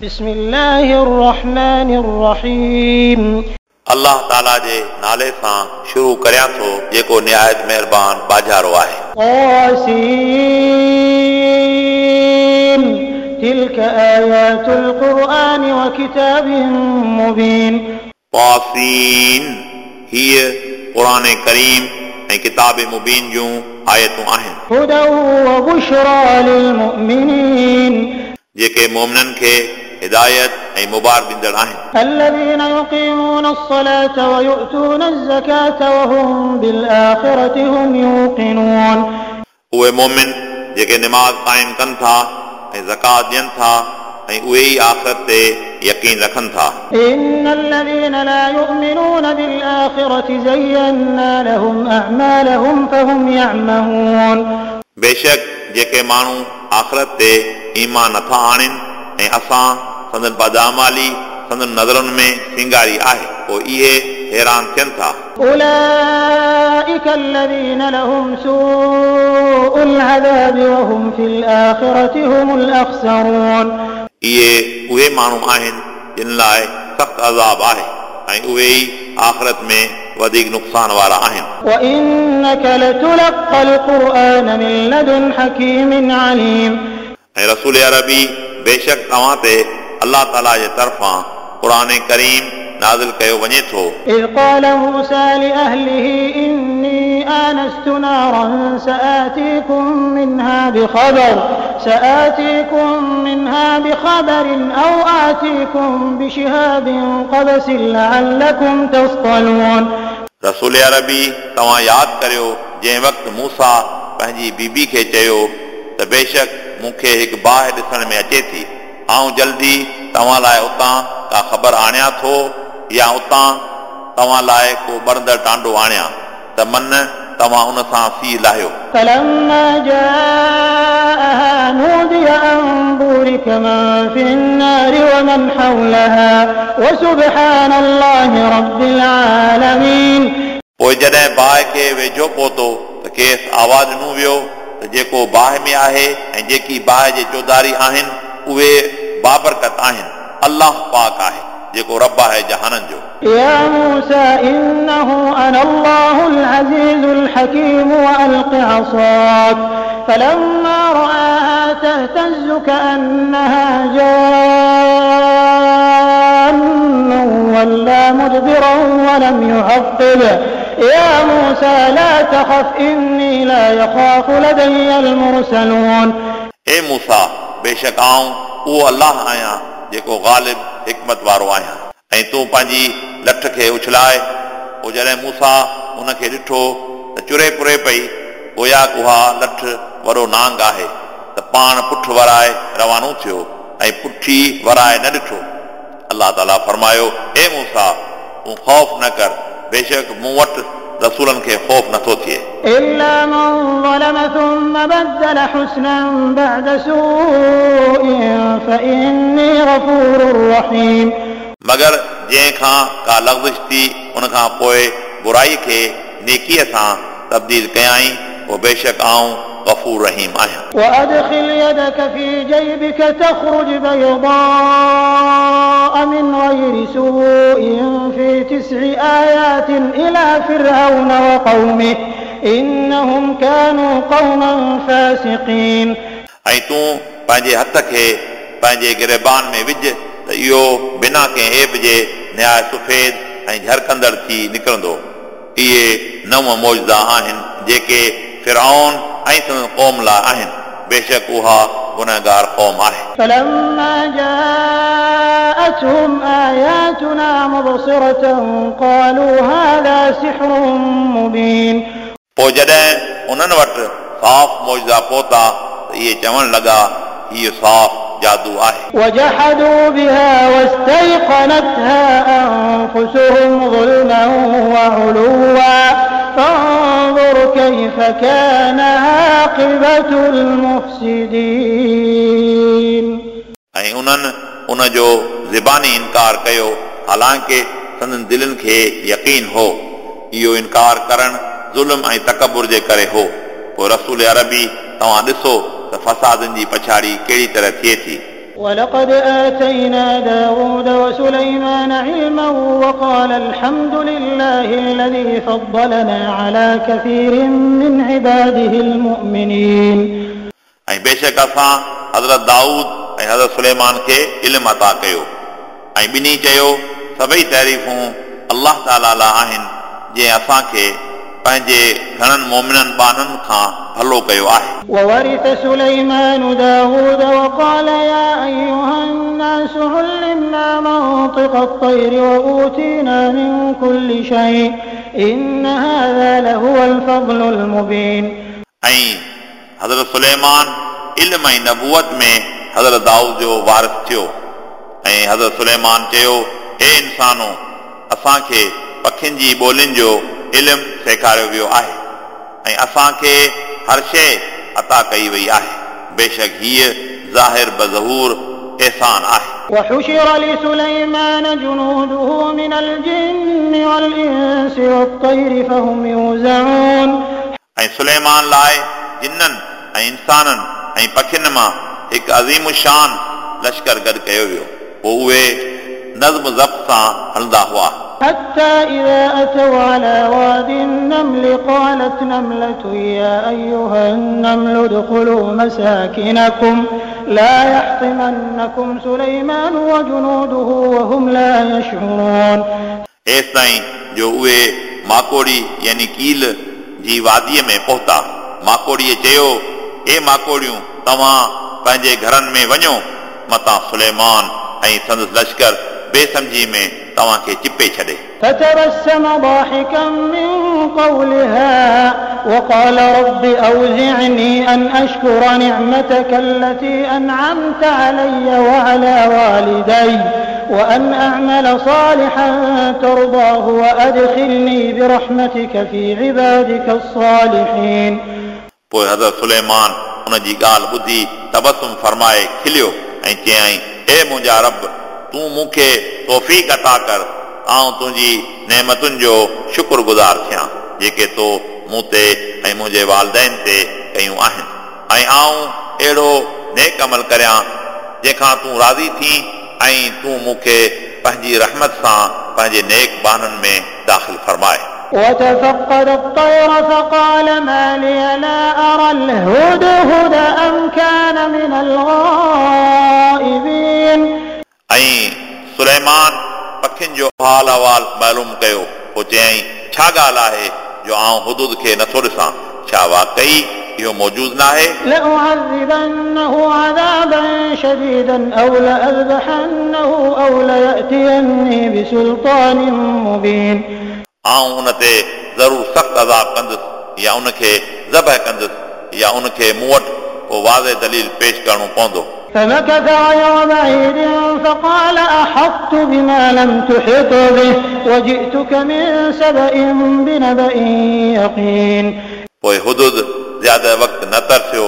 بسم الله الرحمن الرحيم अलाह ताला जे नाले सां शुरू करियां थो जेको निहायत महिरबान बाजारो आहे قاسم تلك آيات القرآن وكتاب مبين पासीन हीअ क़ुर करीम ऐं किताब मुबीन जूं आयतूं आहिनि هدى وبشرى للمؤمنين जेके मोमिननि खे هدايت ۽ مبار ڏيندڙ آهن. الذين يقيمون الصلاة ويؤتون الزكاة وهم بالآخرة هم يوقنون. اهي مؤمن جيڪي نماز قائم ڪن ٿا ۽ زکات ڏين ٿا ۽ اهي آخرت تي يقين رکن ٿا إن الذين لا يؤمنون بالآخرة زينا لهم أعمالهم فهم يعمهون. بيشڪ جيڪي ماڻهو آخرت تي إيمان نٿا آڻين ऐं असां संदन पदामाली संदन नज़रुनि में सिंगारी आहे पोइ इहे हैरान थियनि था أولئك الذين لهم سوء العذاب وهم في الآخرة هم الأخسرون इहे उहे माण्हू आहिनि जिन लाइ सख़्तु अज़ाब आहे ऐं उहे ई आख़िरत में वधीक नुक़सान वारा आहिनि وإنك لتلقى القرآن من لدن حكيم عليم ऐं रसूल अरबी बेशक तव्हां ते अलाह ताला जे तरफ़ां क़ुर करीम नाज़िल कयो वञे थो إذ قال موسى لأهله إني آنست نارا سآتيكم منها بخبر سآتيكم منها بخبر أو آتيكم بشهاب قبس لعلكم تصطلون रसूल अरबी तव्हां यादि करियो जंहिं वक़्तु मूसा पंहिंजी बीबी खे चयो त बेशक मूंखे हिकु बाहि ॾिसण में अचे थी आऊं जल्दी तव्हां लाइ उतां का ख़बर आणियां थो या उतां तव्हां लाइ को बरंदड़ टांडो आणियां त मन तव्हां उन सां सी लाहियो فلما جاءها نودي أن بورك من في النار ومن حولها وسبحان الله رب العالمين पोइ जॾहिं बाहि खे वेझो पहुतो त खेसि आवाज़ ॾिनो वियो त जेको बाहि में आहे ऐं जेकी बाहि जे चौधारी आहिनि उहे बाबरकत आहिनि अलाह पाक आहे जेको रब आहे जहाननि जो يا موسى إنه أنا الله العزيز الحكيم وألق عصاك فلما رآها تهتز كأنها جان ولا مدبرا ولم يعقب يا موسى لا تخف إني لا يخاف لدي المرسلون हे मूसा बेशक आऊं उहो अलाह आहियां जेको ग़ालिब हिकमत वारो आहियां ऐं तूं पंहिंजी लठ खे उछलाए पोइ जॾहिं मूसा उनखे ॾिठो त चुरे पुरे पई गोया कुहा लठ वॾो नांग आहे त पाण पुठ वराए रवानो थियो ऐं पुठी वराए न ॾिठो अलाह ताला फरमायो हे मूसा तूं ख़ौफ़ न कर बेशक मूं वटि रसूलनि खे ख़ौफ़ नथो थिए إلا من ظلم ثم بدل حسنا بعد سوء فإني غفور رحيم मगर जंहिं खां का लफ़्ज़िश थी उन खां पोइ बुराई खे नेकीअ सां तब्दील कयाई पोइ बेशक आऊं गफ़ूर रहीम आहियां وأدخل يدك في جيبك تخرج بيضاء من غير سوء في تسع آيات إلى فرعون وقومه إنهم كانوا قوما فاسقين ऐं तूं पंहिंजे हथ खे पंहिंजे गिरबान में विझ त इहो बिना कंहिं ऐब जे न्याय सुफ़ेद ऐं झरकंदड़ थी निकिरंदो इहे नव मौजदा आहिनि जेके फिराउन ऐं संदन क़ौम लाइ आहिनि बेशक उहा गुनहगार क़ौम आहे فلما جاءتهم آياتنا مبصرة قالوا هذا سحر مبين पोइ जॾहिं उन्हनि वटि साफ़ मौजदा पहुता त इहे चवणु लॻा हीउ साफ़ जादू आहे وجحدوا بها واستيقنتها أنفسهم ظلما وعلوا فانظر كيف كان عاقبة المفسدين ऐं उन्हनि उन जो ज़बानी इनकार कयो हालांकि संदन दिलनि खे यकीन हो इहो इनकार करणु ज़ुल्म ऐं तकबुर जे करे हो पोइ रसूल अरबी तव्हां ॾिसो त फसादनि जी पछाड़ी कहिड़ी तरह थिए थी ولقد آتينا داود وسليمان علما وقال الحمد لله الذي فضلنا على كثير من عباده المؤمنين ऐं बेशक असां हज़रत दाऊद ऐं हज़रत सुलेमान खे इल्मु अता कयो ऐं ॿिन्ही चयो सभई तारीफ़ूं अलाह ताला लाइ आहिनि जंहिं असांखे पंहिंजे घणनि मोमिननि ॿाननि खां भलो कयो आहे وورث سليمان داود وقال يا أيها الناس علمنا منطق الطير وأوتينا من كل شيء إن هذا لهو الفضل المبين ऐं हज़रत सुलेमान इल्म ऐं नबूअत में हज़रत दाऊद जो वारिस थियो ऐं हज़रत सुलेमान चयो हे इंसानो असांखे पखियुनि जी ॿोलियुनि जो इल्मु सेखारियो वियो आहे ऐं असांखे हर शइ अता कई वई आहे बेशक हीअ ज़ाहिर बज़हूर अहसान आहे وحشر لسليمان جنوده من الجن والإنس والطير فهم يوزعون ऐं सुलेमान लाइ जिन्ननि ऐं इंसाननि ऐं पखियुनि मां हिकु अज़ीम शान लश्कर गॾु कयो वियो पोइ उहे नज़म ज़ब्त सां हलंदा हुआ حتى إذا أتوا على واد النمل قالت نملة يا أيها النمل ادخلوا مساكنكم لا يحطمنكم سليمان وجنوده وهم لا يشعرون हेसि ताईं जो उहे माकोड़ी यानी कील जी वादीअ में पहुता माकोड़ीअ चयो हे माकोड़ियूं तव्हां पंहिंजे घरनि में वञो मतां सुलेमान ऐं संदसि लश्कर बेसमझी में तव्हांखे चिपे छॾे فتبسم ضاحكا من قولها وقال رب أوزعني أن أشكر نعمتك التي أنعمت علي وعلى والدي وأن أعمل صالحا ترضاه وأدخلني برحمتك في عبادك الصالحين पोइ हज़रत सुलेमान उन जी ॻाल्हि ॿुधी तबसुम फरमाए खिलियो ऐं चयई हे मुंहिंजा रब तूं मूंखे तौफ़ीक़ अता कर आउं तुंहिंजी नेमतुनि जो शुक्रगुज़ार थियां जेके तो मूं ते ऐं मुंहिंजे वालदेन ते कयूं आहिनि ऐं आउं अहिड़ो नेक अमल करियां जंहिंखां तूं राज़ी थी ऐं तूं मूंखे पंहिंजी रहमत सां पंहिंजे नेक बाननि में दाख़िल फरमाए وتفقد الطير فقال ما لي لا أرى الهدهد أم كان من الغائبين ۽ سليمان پکين جو حال احوال معلوم ڪيو پوءِ چيئين ڇا ڳالهه آهي جو آئون حدود کي نٿو ڏسان ڇا واقعي اهو موجود نه آهي آئون هن تي ضرور سخت عذاب ڪندس يا ان کي ذبح ڪندس يا ان کي مون وٽ ڪو واضح دليل پيش ڪرڻو پوندو فمكث غير بعيد فقال أحطت بما لم تحط به وجئتك من سبأ بنبأ يقين पोइ हुदूद ज़्यादा वक़्तु न तरसियो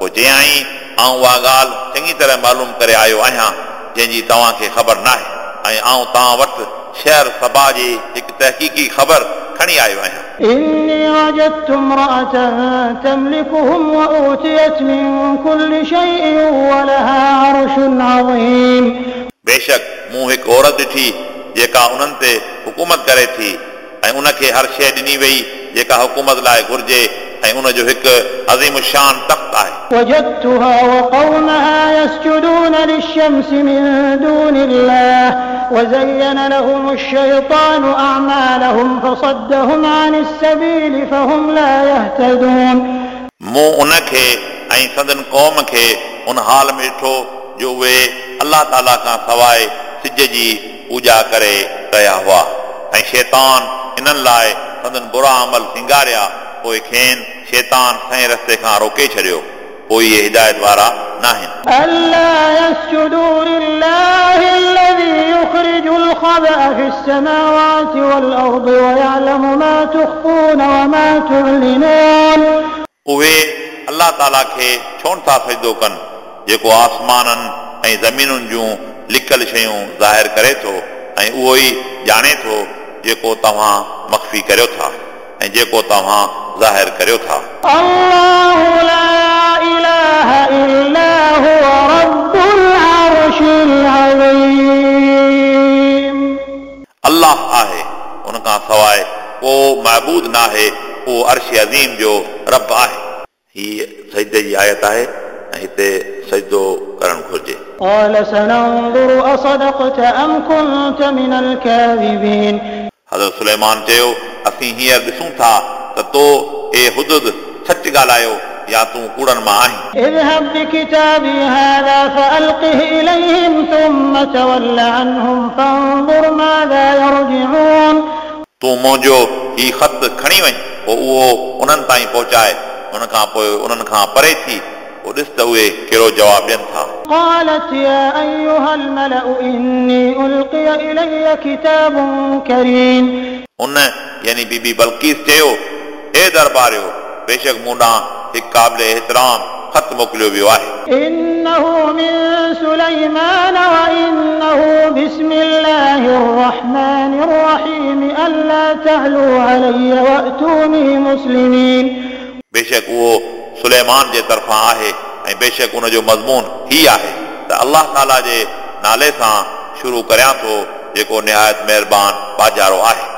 पोइ चयाई आउं उहा ॻाल्हि चङी तरह मालूम करे आयो आहियां जंहिंजी तव्हांखे ख़बर न आहे ऐं आउं तव्हां वटि शहर सभा जी हिकु तहक़ीक़ी ख़बर खणी आयो आहियां إني وجدت امرأة تملكهم وأوتيت من كل شيء ولها عرش عظيم बेशक मूं हिकु औरत ॾिठी जेका उन्हनि ते हुकूमत करे थी ऐं उनखे हर शइ ॾिनी वई जेका हुकूमत लाइ घुर्जे ऐं उनजो हिकु अज़ीम शान तख़्त आहे وجدتها وقومها يسجدون للشمس من دون الله وزين لهم الشيطان أعمالهم فصدهم عن السبيل فهم لا يهتدون मूं उनखे ऐं संदन क़ौम खे उन हाल में ॾिठो जो उहे अलाह ताला खां सवाइ सिज जी पूॼा करे रहिया हुआ ऐं शैतान इन्हनि लाइ संदन बुरा अमल सिंगारिया पोइ खेनि शैतान सही रस्ते खां रोके छॾियो पोइ इहे हिदायत वारा न आहिनि ألا يسجدوا لله الذي يخرج الخبأ في السماوات والأرض ويعلم ما تخفون وما تعلنون उहे अलाह ताला खे छो नथा सजदो कनि जेको आसमाननि ऐं ज़मीनुनि जूं लिकल शयूं ज़ाहिर करे थो ऐं उहो ई ॼाणे थो जेको तव्हां मख़फ़ी करियो था ऐं जेको तव्हां ज़ाहिर करियो था الله لا إله إلا هو رب العرش العظيم. الله آهي ان کان سواءِ ڪو معبود نه آهي اهو عرش عظيم جو رب آهي. هي سجدي جي آيت آهي هتي سجدو ڪرڻ گهرجي قال سننظر اصدقت ام كنت من الكاذبين حضرت سليمان چيو اسين هي ڏسون ٿا ته تو اي هدهد سچ ڳالهايو يا تو ڪوڙن مان آهين اذهب بكتابي هذا فألقه إليهم ثم تول عنهم فانظر ماذا يرجعون تو منهنجو هي خط کڻي وڃ پوءِ उहो उन्हनि ताईं पहुचाए उन खां पोइ उन्हनि खां परे थी पोइ ॾिस त उहे कहिड़ो जवाबु ॾियनि था قالت يا ايها الملأ اني القي الي كتاب كريم ان يعني بيبي بلقيس چيو اي درباريو بيشڪ مون ڏانهن हिकु क़ाबिल एतिराम ख़त मोकिलियो वियो आहे إنه من سليمان وإنه بسم الله الرحمن الرحيم ألا تعلوا علي وأتوني مسلمين बेशक उहो सुलेमान जे तरफ़ां आहे ऐं बेशक उन जो मज़मून ही आहे त अलाह ताला जे नाले सां शुरू करियां थो जेको निहायत महिरबान बाजारो आहे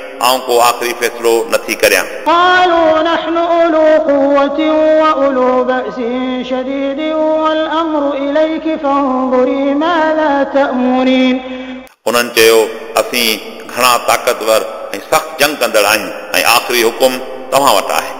आउं को आख़िरी फ़ैसिलो नथी करियां قالوا نحن أولو قوة وأولو بأس شديد والأمر إليك فانظري ماذا تأمرين उन्हनि चयो असीं घणा ताक़तवर ऐं सख़्तु जंग कंदड़ आहियूं ऐं आख़िरी हुकुम तव्हां वटि आहे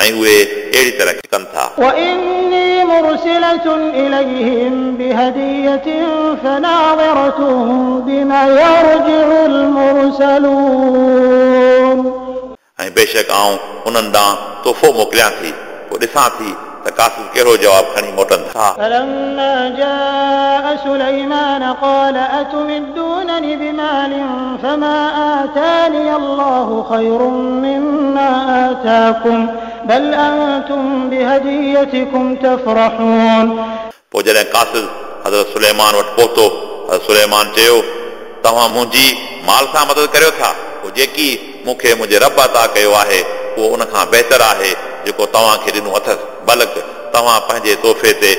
ऐं उहे अहिड़ी तरह कनि था وإني مرسلة إليهم بهدية فناظرة بما يرجع المرسلون ऐं बेशक आउं उन्हनि ॾांहुं तोहफ़ो मोकिलियां थी पोइ ॾिसां थी त कासिर कहिड़ो जवाबु खणी मोटनि था فلما جاء سليمان قال أتمدونني بمال فما آتاني الله خير مما آتاكم بل أنتم بهديتكم تفرحون पोइ जॾहिं कासिर हज़रत सुलेमान वटि पहुतो हज़रत सुलेमान चयो तव्हां मुंहिंजी माल सां मदद करियो था पोइ जेकी मूंखे मुंहिंजे रब अता कयो आहे उहो उन खां बहितर आहे जेको तव्हांखे ॾिनो अथसि बल्कि तव्हां पंहिंजे तोहफ़े ते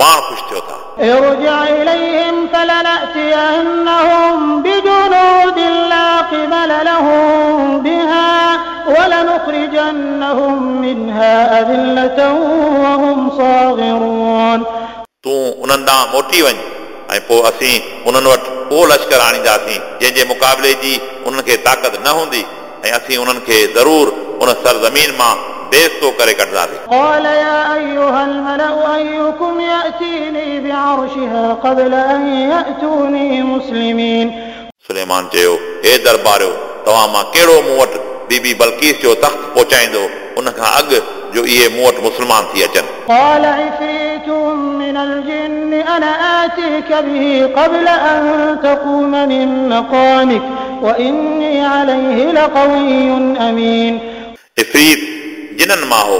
पाण ख़ुशि थियो था ارجع إليهم فلنأتينهم بجنود لا قبل لهم بها ولنخرجنهم منها أذلة وهم صاغرون तूं उन्हनि ॾांहुं मोटी वञ ऐं पोइ असीं उन्हनि वटि उहो लश्कर आणींदासीं जंहिंजे मुक़ाबले जी उन्हनि खे ताक़त न हूंदी ऐं असीं उन्हनि खे ज़रूरु उन सरज़मीन मां بيستو کرے کٹزابي قال يا أيها الملأ أيكم يأتيني بعرشها قبل أن يأتوني مسلمين. سليمان چيو اي درباريو توهان مان ڪهڙو مون وٽ بي بي بلقيس جو تخت پهچائيندو ان کا اگ جو یہ موٹ مسلمان تھی اچن۔ قال عفريت من الجن أنا اتيك به قبل أن تقوم من مقامك واني عليه لقوي امين عفريت जिन्हनि मां हो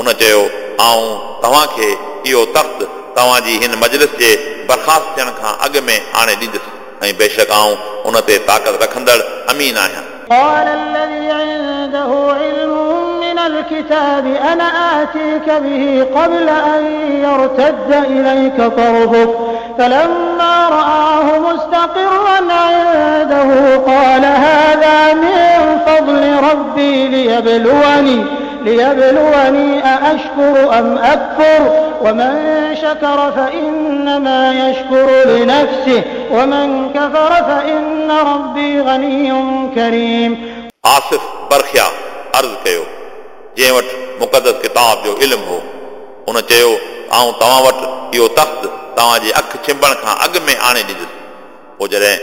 उन चयो आऊं तव्हांखे इहो तख़्त तव्हांजी हिन मजलिस जे बर्ख़ास्त थियण खां अॻु में आणे ॾींदुसि ऐं बेशक आऊं उन ते ताक़त रखंदड़ अमीन आहियां قال الذي عنده علم من الكتاب أنا آتيك به قبل أن يرتد إليك طرفك فلما رآه مستقرا عنده قال هذا من فضل ربي ليبلوني ليبلوني أأشكر أم أكفر ومن شكر فإنما يشكر لنفسه ومن كفر فإن ربي غني كريم आसिफ़ बरखिया अर्ज़ु कयो जंहिं वटि मुक़दस किताब जो इल्मु हो उन चयो आऊं तव्हां वटि इहो तख़्त तव्हांजे अखि छिंबण खां अॻु में आणे ॾींदुसि पोइ जॾहिं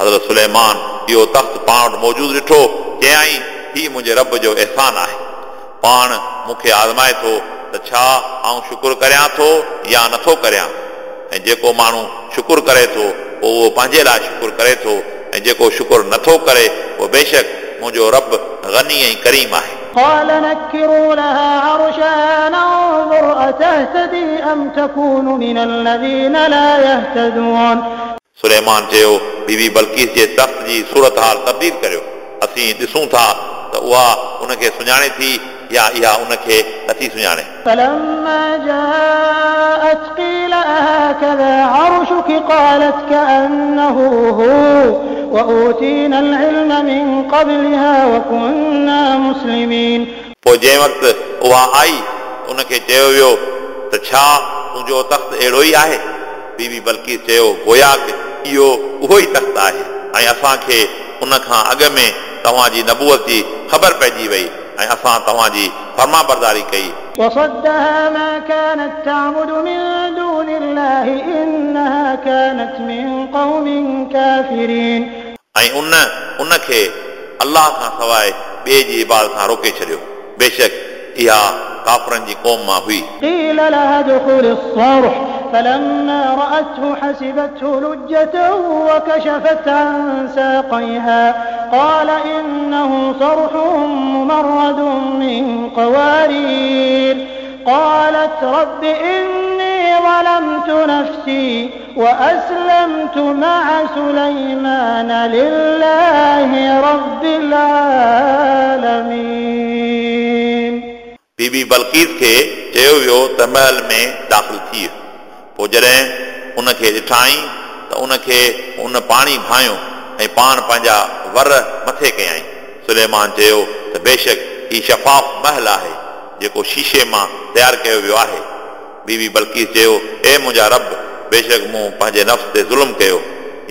हज़रत सुलेमान इहो तख़्त पाण वटि मौजूदु ॾिठो चयाईं हीउ मुंहिंजे रब जो अहसान आहे पाण मूंखे आज़माए थो त छा आऊं शुकुरु करियां थो या नथो करियां ऐं जेको माण्हू शुकुरु करे थो पोइ उहो पंहिंजे लाइ शुकुरु करे थो ऐं जेको शुकुरु नथो करे उहो बेशक मुंहिंजो रब गनी ऐं करीम आहे قال نكروا لها عرشها ننظر أتهتدي أم تكون من الذين لا يهتدون सुलेमान चयो बीबी बल्कीस जे तख़्त जी सूरत हाल तब्दील करियो असीं ॾिसूं था त उहा उनखे सुञाणे थी या इहा उनखे नथी सुञाणे فلما جاءت قيل أهكذا عرشك قالت كأنه هو وأوتينا العلم من قبلها وكنا مسلمين पोइ जंहिं वक़्तु उहा आई उनखे चयो वियो त छा तुंहिंजो तख़्त अहिड़ो ई आहे बीबी बल्कि चयो गोया इहो उहो ई तख़्त आहे ऐं असांखे उन खां अॻु में तव्हांजी नबूअत जी ख़बर पइजी वई ऐं असां तव्हांजी फर्मा बरदारी कई وصدها ما كانت تعبد من دون الله إنها كانت من قوم كافرين ऐं उन उनखे अलाह खां सवाइ ॿिए जी इबादत खां रोके छॾियो बेशक इहा काफ़रनि जी क़ौम मां हुई قيل لها ادخل الصرح فلما رأته حسبته لجة وكشفت عن ساقيها قال إنه صرح ممرد من قوارير قالت رب إني ظلمت نفسي وأسلمت مع سليمان لله رب العالمين बीबी बल्कीस खे चयो वियो त महल में दाख़िल थी वियो पोइ जॾहिं उनखे ॾिठाई त उनखे उन पाणी भायो ऐं पाण पंहिंजा वर मथे कयईं सुलेमान चयो त बेशक ही शफ़ाफ़ महल आहे जेको शीशे मां तयारु कयो वियो आहे बीबी बल्कीस चयो ए मुंहिंजा रब बेशक मूं पंहिंजे नफ़्स ते ज़ुल्म कयो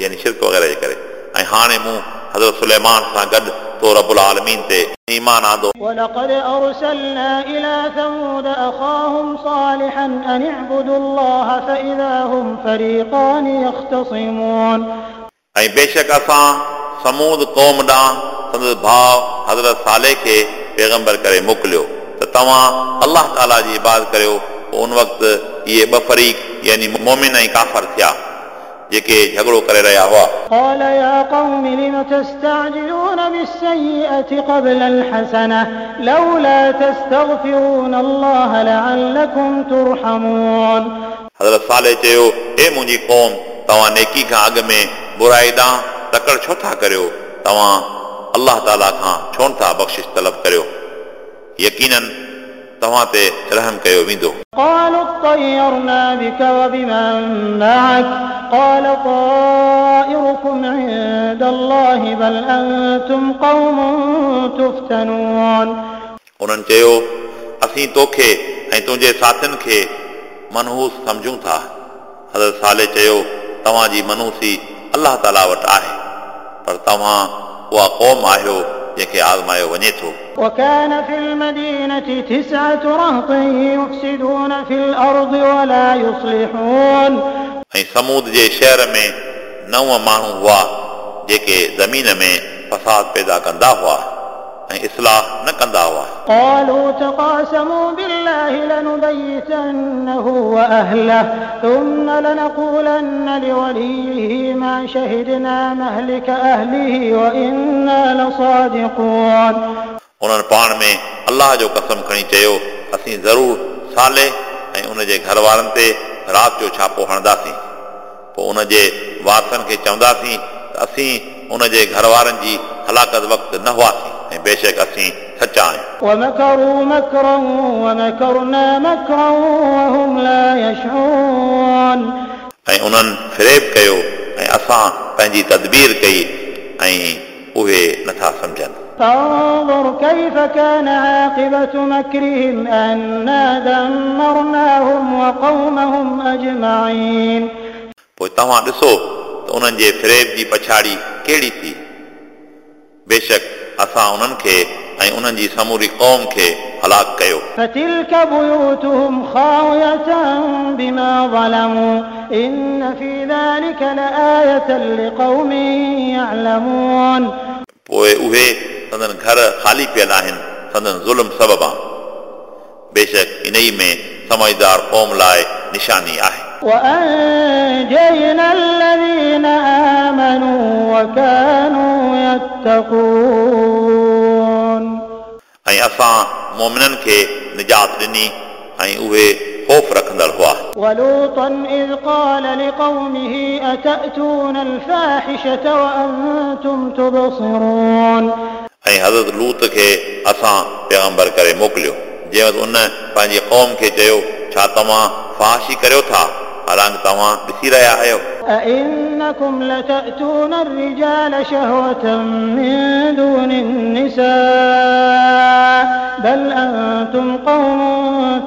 यानी शिरक वग़ैरह जे करे ऐं हाणे मूं हज़रत सुलेमान सां गॾु تو رب العالمين تي إيمان آندو ولقد أرسلنا إلى ثمود أخاهم صالحا أن اعبدوا الله فإذا هم فريقان يختصمون. أي بيشڪ اسان سمود قوم ڏانهن سندس ڀاء حضرت صالح کي پيغمبر ڪري موڪليو ته توهان الله تعاليٰ جي عبادت ڪريو ان وقت اهي ٻ فريق يعني مؤمن ۽ کافر ٿيا जेके झगड़ो करे रहिया हुआ قال يا قوم لم تستعجلون بالسيئة قبل الحسنة لولا تستغفرون الله لعلكم ترحمون हज़रत साले चयो हे मुंहिंजी क़ौम तव्हां नेकी खां अॻु में बुराई ॾांहुं तकड़ छो था करियो तव्हां अलाह ताला खां छो नथा बख़्शिश तलब करियो यकीननि तव्हां ते रहम कयो वेंदो قالوا اطيرنا بك وبمن معك قال طائركم عند الله بل أنتم قوم تفتنون उन्हनि चयो असीं तोखे ऐं तुंहिंजे साथियुनि खे मनहूस सम्झूं था हज़रत साले चयो तव्हांजी मनहूसी अलाह ताला वटि आहे पर तव्हां उहा क़ौम आहियो जंहिंखे आज़मायो वञे थो وكان في المدينة تسعة رهط يفسدون في الأرض ولا يصلحون ऐं समूद जे शहर में नव माण्हू हुआ जेके ज़मीन में फसाद पैदा कंदा हुआ ऐं इस्लाह न कंदा हुआ قالوا تقاسموا بالله لنبيتنه وأهله ثم لنقولن لوليه ما شهدنا مهلك أهله وإنا لصادقون उन्हनि पाण में अलाह जो कसम खणी चयो असीं ज़रूरु साले ऐं उन जे घर वारनि ते राति जो छापो हणंदासीं पोइ उन जे वारसनि खे चवंदासीं त असीं उन जे घर वारनि जी हलाकत वक़्तु न हुआसीं ऐं बेशक असीं सचा आहियूं ومكروا مكرا ومكرنا مكرا وهم لا يشعرون ऐं उन्हनि फिरेब कयो ऐं असां पंहिंजी तदबीर कई ऐं उहे नथा सम्झनि فانظر كيف كان عاقبة مكرهم أنا دمرناهم وقومهم أجمعين पोइ तव्हां ॾिसो त उन्हनि जे फिरेब जी पछाड़ी कहिड़ी थी बेशक असां उन्हनि खे ऐं उन्हनि जी समूरी क़ौम खे हलाक कयो فتلك بيوتهم خاوية بما ظلموا إن في ذلك لآية لقوم يعلمون पोइ उहे संदन घर ख़ाली पियल आहिनि संदन ज़ुल्म सबबा बेशक इन ई में समझदार क़ौम लाइ निशानी आहे وأنجينا الذين آمنوا وكانوا يتقون ऐं असां मोमिननि खे निजात ॾिनी ऐं उहे ख़ौफ़ रखंदड़ हुआ ولوطا إذ قال لقومه أتأتون الفاحشة وأنتم تبصرون ऐं हज़रत लूत खे असां पैगंबर करे मोकिलियो जंहिं वक़्तु उन पंहिंजी क़ौम खे चयो छा तव्हां फाशी करियो था हालांकि तव्हां ॾिसी रहिया आहियो أئنكم لتأتون الرجال شهوة من دون النساء بل أنتم قوم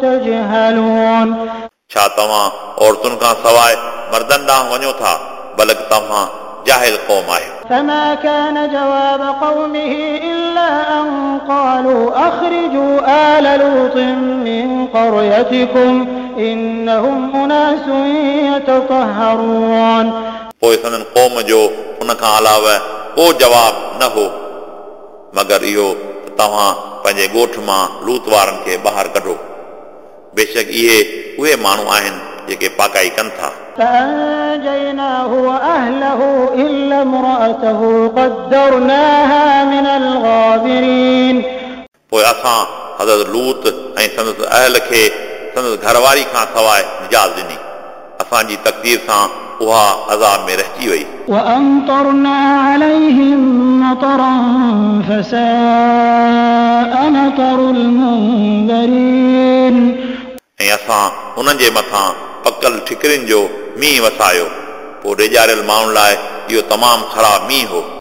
تجهلون छा तव्हां औरतुनि खां सवाइ मर्दनि ॾांहुं वञो था बल्कि तव्हां जाहिल क़ौम आहियो فما كان جواب قومه إلا أن قالوا أخرجوا آل لوط من قريتكم إنهم أناس يتطهرون پوءِ هنن قوم جو هن کان علاوه ڪو جواب نه هو. مگر اهو توهان پنهنجي ڳوٺ مان لوت وارن کي ٻاهر ڪڍو. بيشڪ اهي اهي ماڻهو آهن جيڪي پاڪائي ڪن ٿا. پوءِ اسان حضرت لوت ۽ سندس اهل کي سندس گهرواري کان سواءِ نجات ڏني. اسان جي تڪدير سان उहा अज़ाब में रहिजी वई وأمطرنا عليهم مطرا فساء مطر المنذرين ऐं असां उन्हनि जे मथां पकल ठिकरियुनि जो मींहुं वसायो पोइ डेॼारियल माण्हुनि लाइ इहो तमामु ख़राबु मींहुं हो